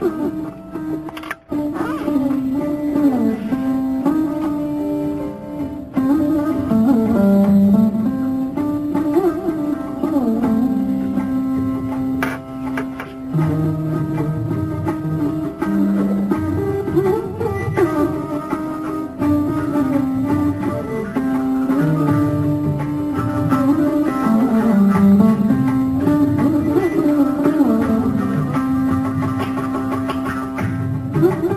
Mm-hmm. Ooh.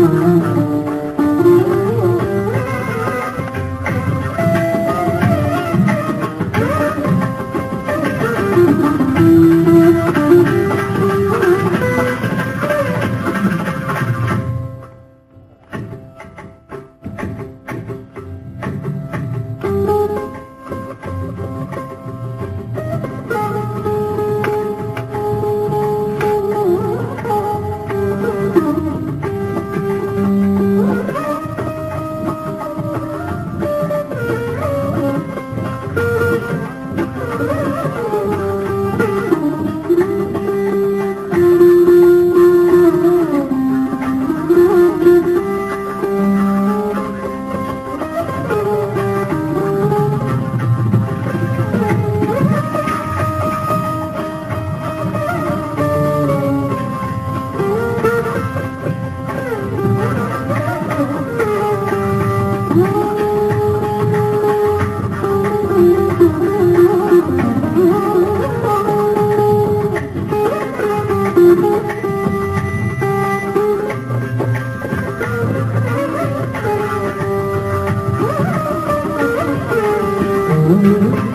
Thank Ooh.